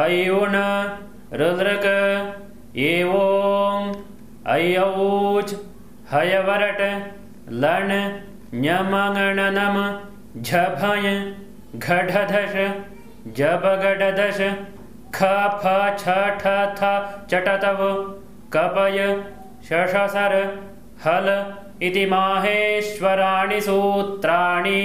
अयुण्द्रक एवों अयौच हयवरट लण ञमगणनम झभय घढधश जबगडदश ख फठ थ चटतव कपय शशसर हल इति माहेश्वराणि सूत्राणि